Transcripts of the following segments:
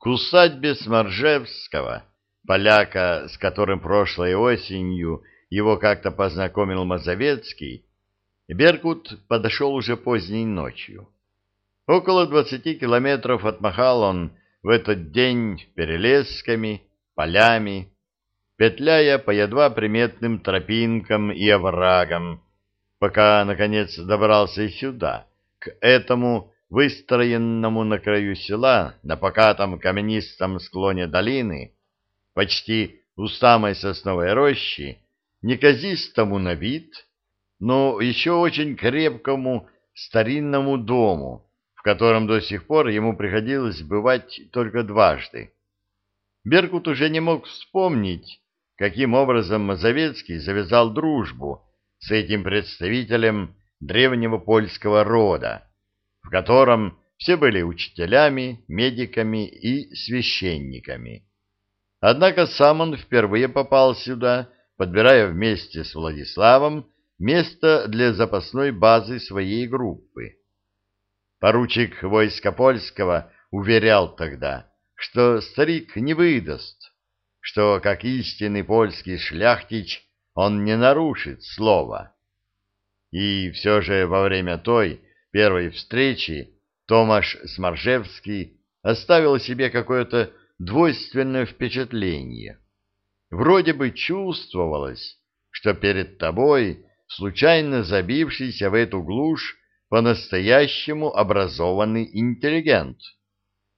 к усадьбе Сморжевского, поляка, с которым прошлой осенью его как-то познакомил Мазовецкий, Беркут подошел уже поздней ночью. Около двадцати километров отмахал он в этот день перелесками, полями, петляя по едва приметным тропинкам и оврагам, пока, наконец, добрался и сюда, к этому выстроенному на краю села, на покатом каменистом склоне долины, почти у самой сосновой рощи, неказистому на вид, но еще очень крепкому старинному дому, в котором до сих пор ему приходилось бывать только дважды. Беркут уже не мог вспомнить, каким образом Мазовецкий завязал дружбу с этим представителем древнего польского рода, в котором все были учителями, медиками и священниками. Однако сам он впервые попал сюда, подбирая вместе с Владиславом место для запасной базы своей группы. Поручик войска польского уверял тогда, что старик не выдаст, что, как истинный польский шляхтич, он не нарушит слова. И все же во время той первой встречи Томаш Сморжевский оставил себе какое-то двойственное впечатление. Вроде бы чувствовалось, что перед тобой случайно забившийся в эту глушь по-настоящему образованный интеллигент.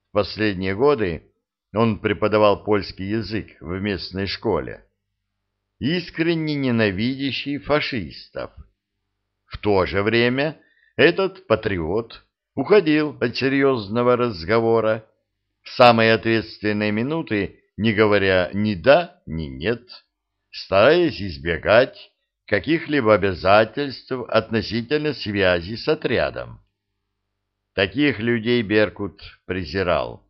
В последние годы он преподавал польский язык в местной школе, искренне ненавидящий фашистов. В то же время этот патриот уходил от серьезного разговора в самые ответственные минуты, не говоря ни «да», ни «нет», стараясь избегать каких-либо обязательств относительно связи с отрядом. Таких людей Беркут презирал.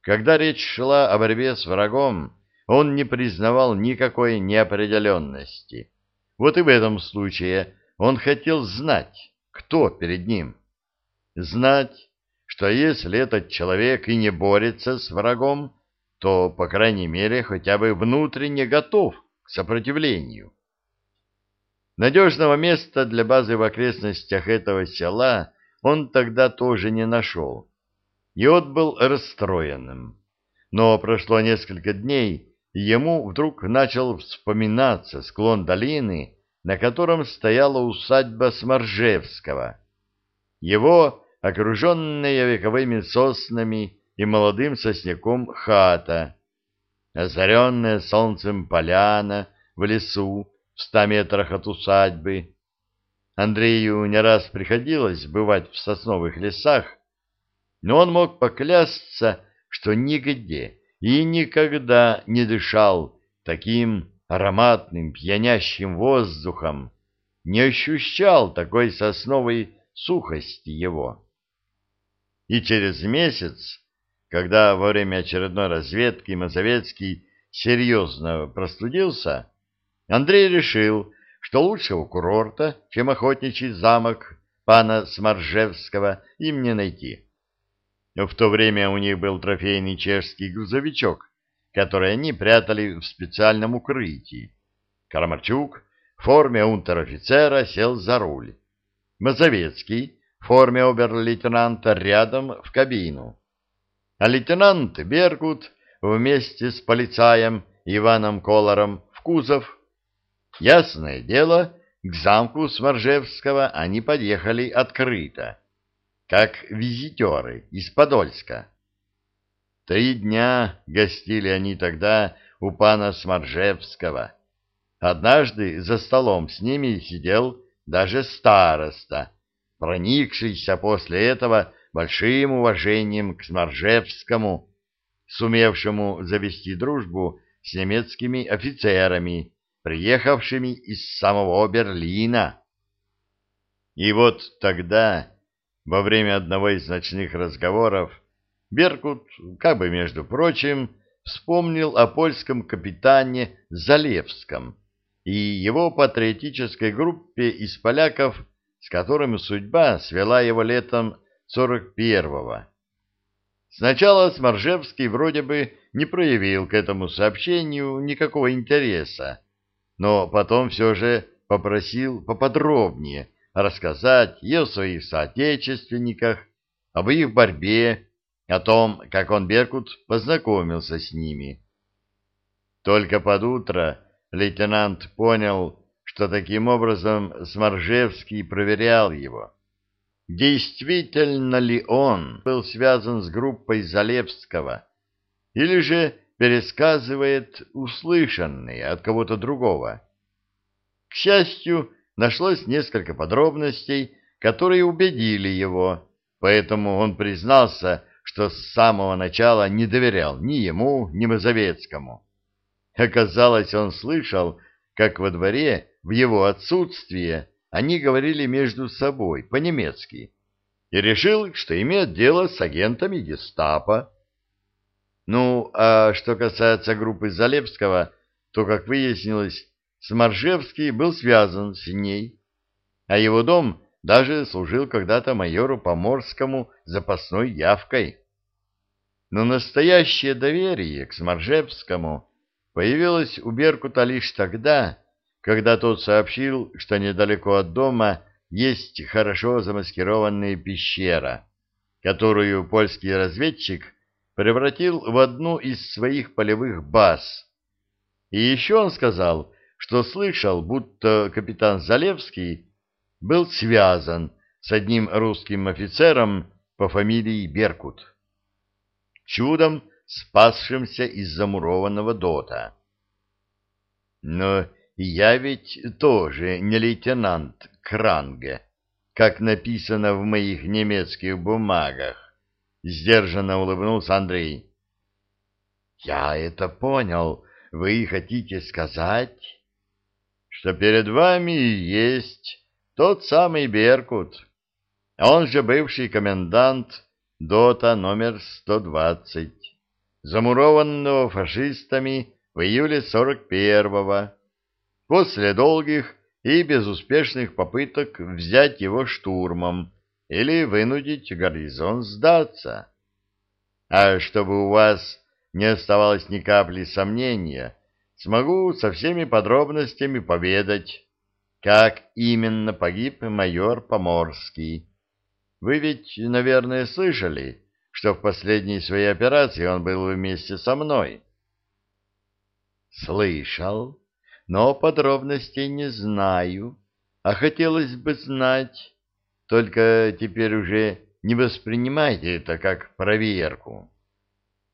Когда речь шла о борьбе с врагом, он не признавал никакой неопределенности. Вот и в этом случае он хотел знать, кто перед ним. Знать, что если этот человек и не борется с врагом, то, по крайней мере, хотя бы внутренне готов к сопротивлению. Надежного места для базы в окрестностях этого села он тогда тоже не нашел. И отбыл расстроенным. Но прошло несколько дней, и ему вдруг начал вспоминаться склон долины, на котором стояла усадьба Сморжевского. Его, окруженная вековыми соснами и молодым сосняком хата, озаренная солнцем поляна в лесу, в ста метрах от усадьбы. Андрею не раз приходилось бывать в сосновых лесах, но он мог поклясться, что нигде и никогда не дышал таким ароматным пьянящим воздухом, не ощущал такой сосновой сухости его. И через месяц, когда во время очередной разведки Мазовецкий серьезно простудился, Андрей решил, что лучшего курорта, чем охотничий замок пана Сморжевского, им не найти. В то время у них был трофейный чешский грузовичок, который они прятали в специальном укрытии. Карамарчук в форме унтер-офицера сел за руль. Мазовецкий в форме обер-лейтенанта рядом в кабину. А лейтенант Беркут вместе с полицаем Иваном Колором в кузов Ясное дело, к замку Сморжевского они подъехали открыто, как визитеры из Подольска. Три дня гостили они тогда у пана Сморжевского. Однажды за столом с ними сидел даже староста, проникшийся после этого большим уважением к Сморжевскому, сумевшему завести дружбу с немецкими офицерами, приехавшими из самого Берлина. И вот тогда, во время одного из ночных разговоров, Беркут, как бы между прочим, вспомнил о польском капитане Залевском и его патриотической группе из поляков, с которыми судьба свела его летом 41-го. Сначала Сморжевский вроде бы не проявил к этому сообщению никакого интереса, но потом все же попросил поподробнее рассказать и о своих соотечественниках, об их борьбе, о том, как он, Беркут, познакомился с ними. Только под утро лейтенант понял, что таким образом Сморжевский проверял его. Действительно ли он был связан с группой Залевского, или же пересказывает услышанные от кого-то другого? К счастью, нашлось несколько подробностей, которые убедили его, поэтому он признался, что с самого начала не доверял ни ему, ни Мазовецкому. Оказалось, он слышал, как во дворе в его отсутствие они говорили между собой по-немецки и решил, что имеет дело с агентами гестапо. Ну, а что касается группы Залепского, то, как выяснилось, Сморжевский был связан с ней, а его дом даже служил когда-то майору Поморскому запасной явкой. Но настоящее доверие к Сморжевскому появилось у Беркута лишь тогда, когда тот сообщил, что недалеко от дома есть хорошо замаскированная пещера, которую польский разведчик превратил в одну из своих полевых баз. И еще он сказал, что слышал, будто капитан Залевский был связан с одним русским офицером по фамилии Беркут, чудом спасшимся из замурованного дота. Но я ведь тоже не лейтенант Кранге, как написано в моих немецких бумагах. Сдержанно улыбнулся Андрей. Я это понял. Вы хотите сказать, что перед вами есть тот самый Беркут, он же бывший комендант ДОТа номер 120, замурованного фашистами в июле 41-го, после долгих и безуспешных попыток взять его штурмом или вынудить гарнизон сдаться. А чтобы у вас не оставалось ни капли сомнения, смогу со всеми подробностями поведать, как именно погиб майор Поморский. Вы ведь, наверное, слышали, что в последней своей операции он был вместе со мной. Слышал, но подробностей не знаю, а хотелось бы знать. Только теперь уже не воспринимайте это как проверку.